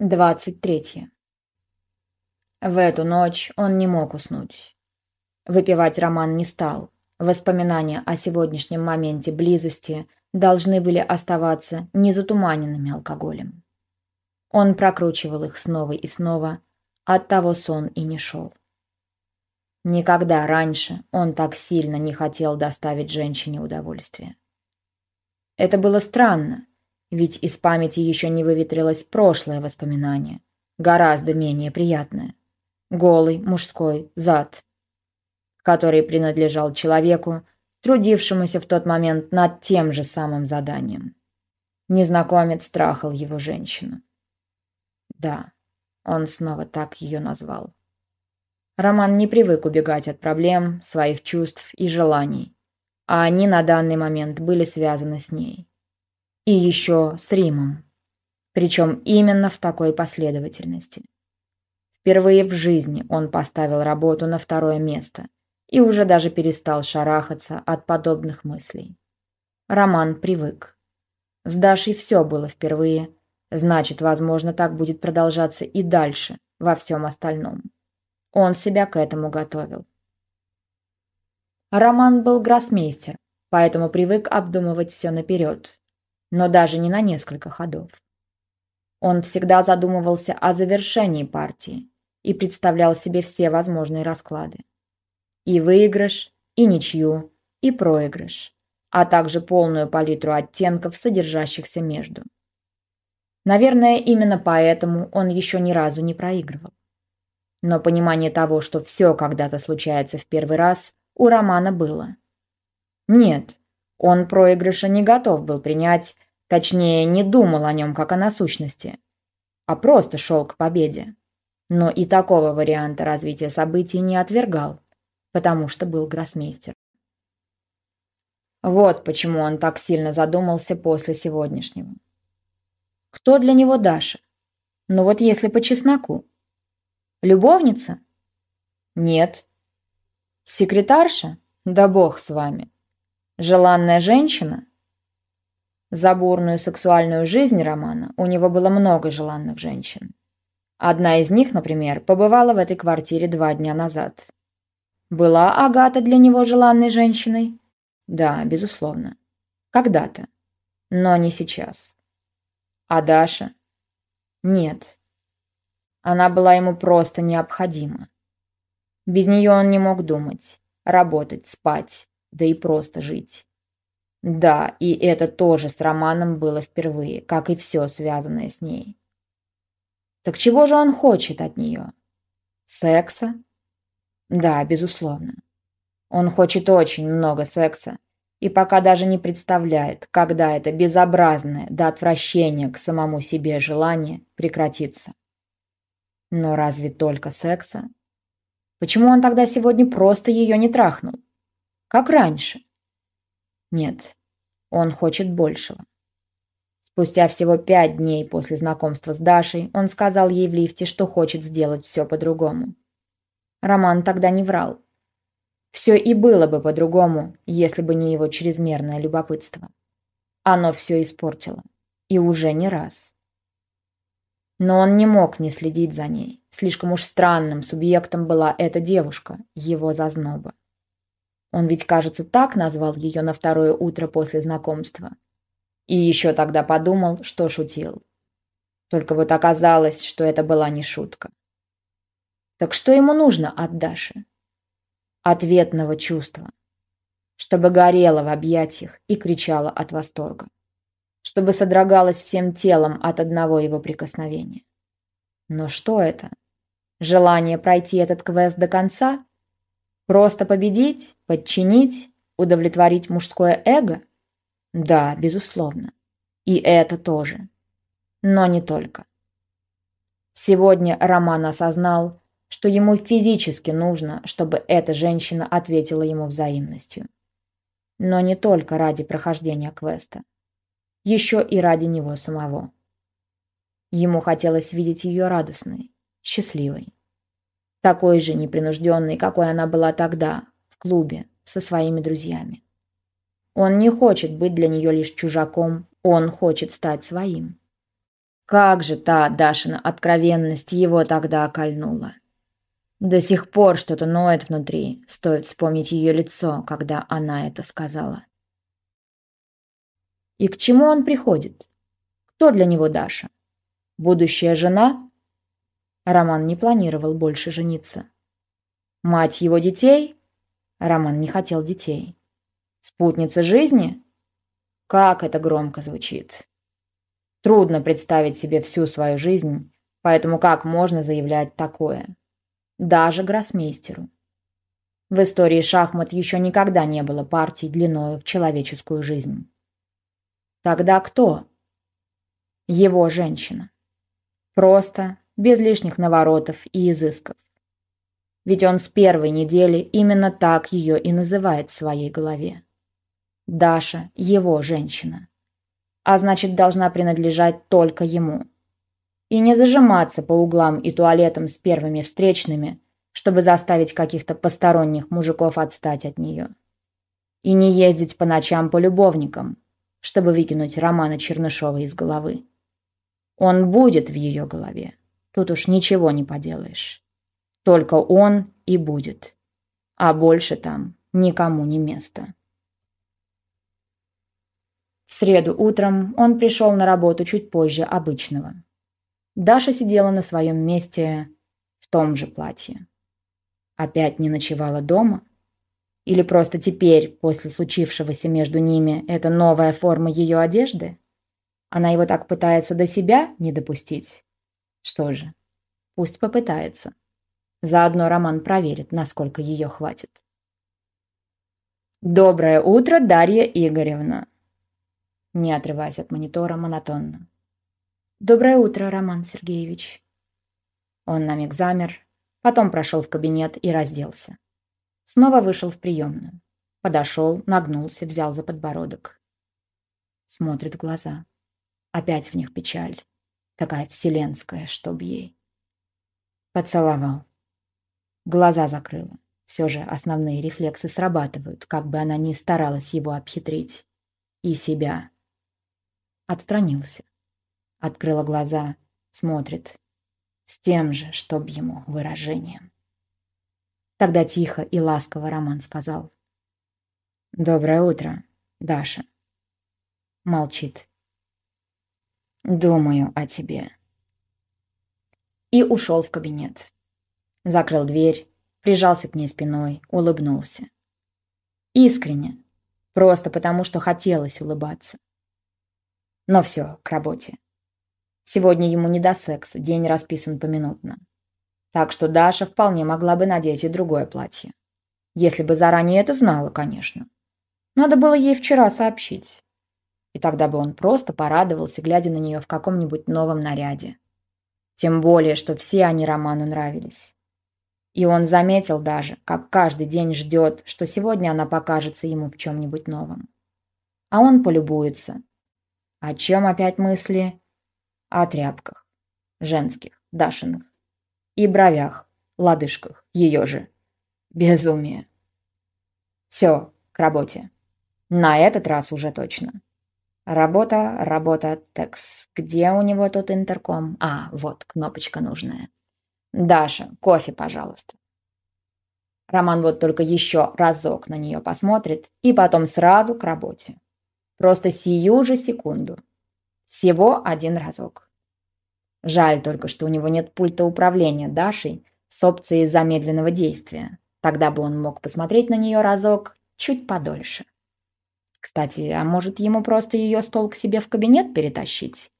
23. В эту ночь он не мог уснуть. Выпивать Роман не стал. Воспоминания о сегодняшнем моменте близости должны были оставаться незатуманенными алкоголем. Он прокручивал их снова и снова, оттого сон и не шел. Никогда раньше он так сильно не хотел доставить женщине удовольствие. Это было странно, ведь из памяти еще не выветрилось прошлое воспоминание, гораздо менее приятное. Голый мужской зад, который принадлежал человеку, трудившемуся в тот момент над тем же самым заданием. Незнакомец трахал его женщину. Да, он снова так ее назвал. Роман не привык убегать от проблем, своих чувств и желаний, а они на данный момент были связаны с ней. И еще с Римом. Причем именно в такой последовательности. Впервые в жизни он поставил работу на второе место и уже даже перестал шарахаться от подобных мыслей. Роман привык. С Дашей все было впервые, значит, возможно, так будет продолжаться и дальше, во всем остальном. Он себя к этому готовил. Роман был гроссмейстер, поэтому привык обдумывать все наперед, но даже не на несколько ходов. Он всегда задумывался о завершении партии и представлял себе все возможные расклады. И выигрыш, и ничью, и проигрыш, а также полную палитру оттенков, содержащихся между. Наверное, именно поэтому он еще ни разу не проигрывал. Но понимание того, что все когда-то случается в первый раз, у Романа было. Нет, он проигрыша не готов был принять, точнее, не думал о нем как о насущности, а просто шел к победе. Но и такого варианта развития событий не отвергал, потому что был гроссмейстер. Вот почему он так сильно задумался после сегодняшнего. Кто для него Даша? Ну вот если по чесноку. Любовница? Нет. Секретарша? Да бог с вами. Желанная женщина? За бурную сексуальную жизнь Романа у него было много желанных женщин. Одна из них, например, побывала в этой квартире два дня назад. Была Агата для него желанной женщиной? Да, безусловно. Когда-то. Но не сейчас. А Даша? Нет. Она была ему просто необходима. Без нее он не мог думать, работать, спать, да и просто жить. Да, и это тоже с Романом было впервые, как и все связанное с ней. Так чего же он хочет от нее? Секса? Да, безусловно. Он хочет очень много секса, и пока даже не представляет, когда это безобразное до отвращения к самому себе желание прекратится. Но разве только секса? Почему он тогда сегодня просто ее не трахнул? Как раньше? Нет, он хочет большего. Спустя всего пять дней после знакомства с Дашей он сказал ей в лифте, что хочет сделать все по-другому. Роман тогда не врал. Все и было бы по-другому, если бы не его чрезмерное любопытство. Оно все испортило. И уже не раз. Но он не мог не следить за ней. Слишком уж странным субъектом была эта девушка, его зазноба. Он ведь, кажется, так назвал ее на второе утро после знакомства. И еще тогда подумал, что шутил. Только вот оказалось, что это была не шутка. Так что ему нужно от Даши? Ответного чувства. Чтобы горела в объятиях и кричала от восторга. Чтобы содрогалась всем телом от одного его прикосновения. Но что это? Желание пройти этот квест до конца? Просто победить, подчинить, удовлетворить мужское эго? Да, безусловно. И это тоже. Но не только. Сегодня Роман осознал, что ему физически нужно, чтобы эта женщина ответила ему взаимностью. Но не только ради прохождения квеста. Еще и ради него самого. Ему хотелось видеть ее радостной, счастливой. Такой же непринужденной, какой она была тогда, в клубе, со своими друзьями. Он не хочет быть для нее лишь чужаком, он хочет стать своим. Как же та Дашина откровенность его тогда окольнула. До сих пор что-то ноет внутри, стоит вспомнить ее лицо, когда она это сказала. И к чему он приходит? Кто для него Даша? Будущая жена? Роман не планировал больше жениться. Мать его детей? Роман не хотел детей. Спутница жизни? Как это громко звучит. Трудно представить себе всю свою жизнь, поэтому как можно заявлять такое? Даже гроссмейстеру. В истории шахмат еще никогда не было партий длиною в человеческую жизнь. Тогда кто? Его женщина. Просто, без лишних наворотов и изысков. Ведь он с первой недели именно так ее и называет в своей голове. Даша – его женщина. А значит, должна принадлежать только ему. И не зажиматься по углам и туалетам с первыми встречными, чтобы заставить каких-то посторонних мужиков отстать от нее. И не ездить по ночам по любовникам, чтобы выкинуть Романа Чернышова из головы. Он будет в ее голове. Тут уж ничего не поделаешь. Только он и будет. А больше там никому не место. В среду утром он пришел на работу чуть позже обычного. Даша сидела на своем месте в том же платье. Опять не ночевала дома? Или просто теперь, после случившегося между ними, это новая форма ее одежды? Она его так пытается до себя не допустить? Что же, пусть попытается. Заодно Роман проверит, насколько ее хватит. «Доброе утро, Дарья Игоревна!» Не отрываясь от монитора монотонно. «Доброе утро, Роман Сергеевич!» Он на миг замер, потом прошел в кабинет и разделся. Снова вышел в приемную. Подошел, нагнулся, взял за подбородок. Смотрит в глаза. Опять в них печаль. Такая вселенская, чтоб ей. Поцеловал. Глаза закрыла. Все же основные рефлексы срабатывают, как бы она ни старалась его обхитрить. И себя. Отстранился. Открыла глаза, смотрит. С тем же, чтоб ему, выражением. Тогда тихо и ласково Роман сказал. «Доброе утро, Даша». Молчит. «Думаю о тебе». И ушел в кабинет. Закрыл дверь, прижался к ней спиной, улыбнулся. Искренне. Просто потому, что хотелось улыбаться. Но все, к работе. Сегодня ему не до секса, день расписан поминутно. Так что Даша вполне могла бы надеть и другое платье. Если бы заранее это знала, конечно. Надо было ей вчера сообщить. И тогда бы он просто порадовался, глядя на нее в каком-нибудь новом наряде. Тем более, что все они Роману нравились. И он заметил даже, как каждый день ждет, что сегодня она покажется ему в чем-нибудь новом. А он полюбуется. О чем опять мысли? О тряпках. Женских, Дашиных и бровях, лодыжках, ее же. Безумие. Все, к работе. На этот раз уже точно. Работа, работа, текс. Где у него тут интерком? А, вот, кнопочка нужная. Даша, кофе, пожалуйста. Роман вот только еще разок на нее посмотрит и потом сразу к работе. Просто сию же секунду. Всего один разок. Жаль только, что у него нет пульта управления Дашей с опцией замедленного действия. Тогда бы он мог посмотреть на нее разок чуть подольше. Кстати, а может ему просто ее стол к себе в кабинет перетащить?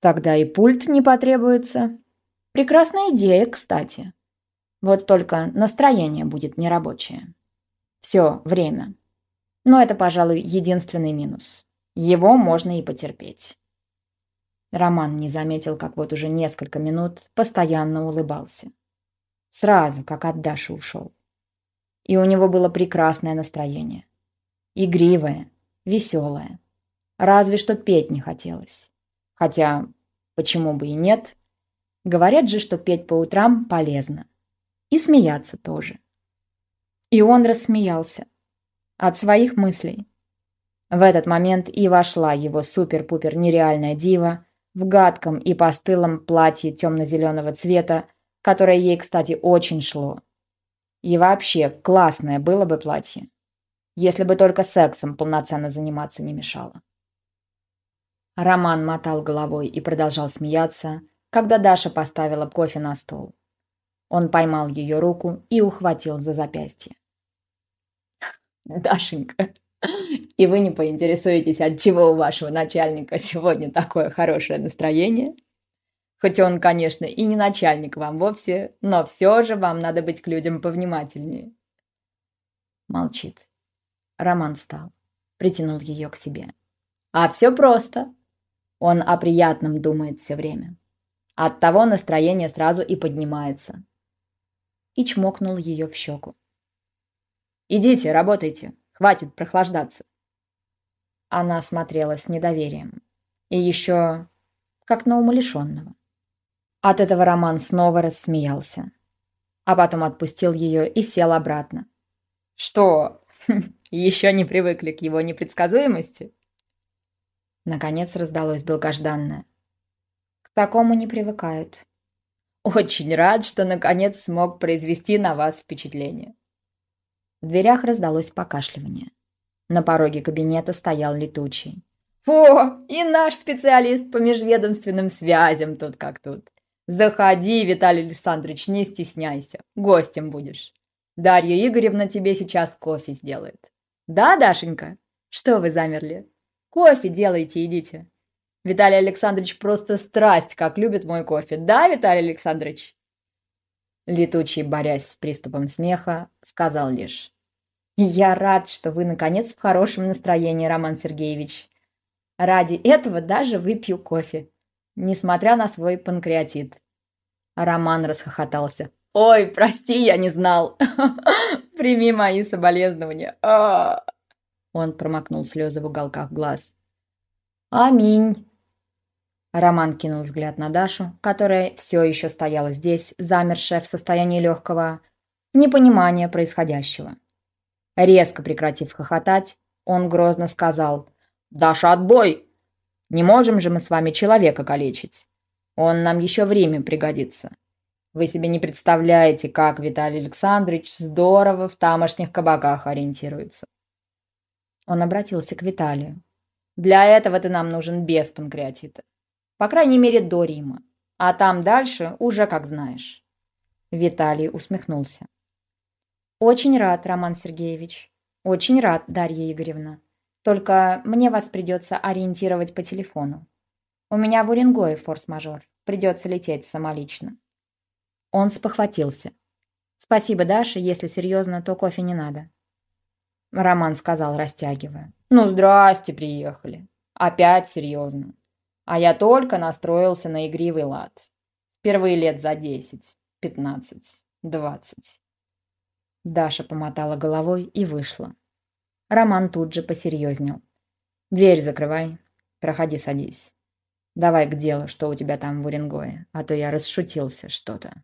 Тогда и пульт не потребуется. Прекрасная идея, кстати. Вот только настроение будет нерабочее. Все, время. Но это, пожалуй, единственный минус. Его можно и потерпеть. Роман не заметил, как вот уже несколько минут постоянно улыбался. Сразу, как от Даши ушел. И у него было прекрасное настроение. Игривое, веселое. Разве что петь не хотелось. Хотя, почему бы и нет? Говорят же, что петь по утрам полезно. И смеяться тоже. И он рассмеялся. От своих мыслей. В этот момент и вошла его супер-пупер нереальная дива, в гадком и постылом платье темно-зеленого цвета, которое ей, кстати, очень шло. И вообще, классное было бы платье, если бы только сексом полноценно заниматься не мешало. Роман мотал головой и продолжал смеяться, когда Даша поставила кофе на стол. Он поймал ее руку и ухватил за запястье. «Дашенька, и вы не поинтересуетесь, от чего у вашего начальника сегодня такое хорошее настроение? Хоть он, конечно, и не начальник вам вовсе, но все же вам надо быть к людям повнимательнее». Молчит. Роман встал, притянул ее к себе. «А все просто. Он о приятном думает все время. От того настроение сразу и поднимается. И чмокнул ее в щеку. «Идите, работайте, хватит прохлаждаться». Она смотрела с недоверием. И еще как на умалишенного. От этого Роман снова рассмеялся. А потом отпустил ее и сел обратно. «Что, еще не привыкли к его непредсказуемости?» Наконец раздалось долгожданное. К такому не привыкают. Очень рад, что наконец смог произвести на вас впечатление. В дверях раздалось покашливание. На пороге кабинета стоял летучий. «О, и наш специалист по межведомственным связям тут как тут. Заходи, Виталий Александрович, не стесняйся, гостем будешь. Дарья Игоревна тебе сейчас кофе сделает. Да, Дашенька? Что вы замерли? Кофе делайте, идите. Виталий Александрович просто страсть, как любит мой кофе. Да, Виталий Александрович?» Летучий, борясь с приступом смеха, сказал лишь. «Я рад, что вы, наконец, в хорошем настроении, Роман Сергеевич. Ради этого даже выпью кофе, несмотря на свой панкреатит». Роман расхохотался. «Ой, прости, я не знал. Прими мои соболезнования. А. Он промокнул слезы в уголках глаз. «Аминь!» Роман кинул взгляд на Дашу, которая все еще стояла здесь, замершая в состоянии легкого непонимания происходящего. Резко прекратив хохотать, он грозно сказал «Даша, отбой! Не можем же мы с вами человека калечить. Он нам еще время пригодится. Вы себе не представляете, как Виталий Александрович здорово в тамошних кабаках ориентируется. Он обратился к Виталию. «Для этого ты нам нужен без панкреатита. По крайней мере, до Рима. А там дальше уже как знаешь». Виталий усмехнулся. «Очень рад, Роман Сергеевич. Очень рад, Дарья Игоревна. Только мне вас придется ориентировать по телефону. У меня в Уренгое форс-мажор. Придется лететь самолично». Он спохватился. «Спасибо, Даша. Если серьезно, то кофе не надо. Роман сказал, растягивая. «Ну, здрасте, приехали. Опять серьезно. А я только настроился на игривый лад. Впервые лет за десять, пятнадцать, двадцать». Даша помотала головой и вышла. Роман тут же посерьезнел. «Дверь закрывай. Проходи, садись. Давай к делу, что у тебя там в Уренгое, а то я расшутился что-то».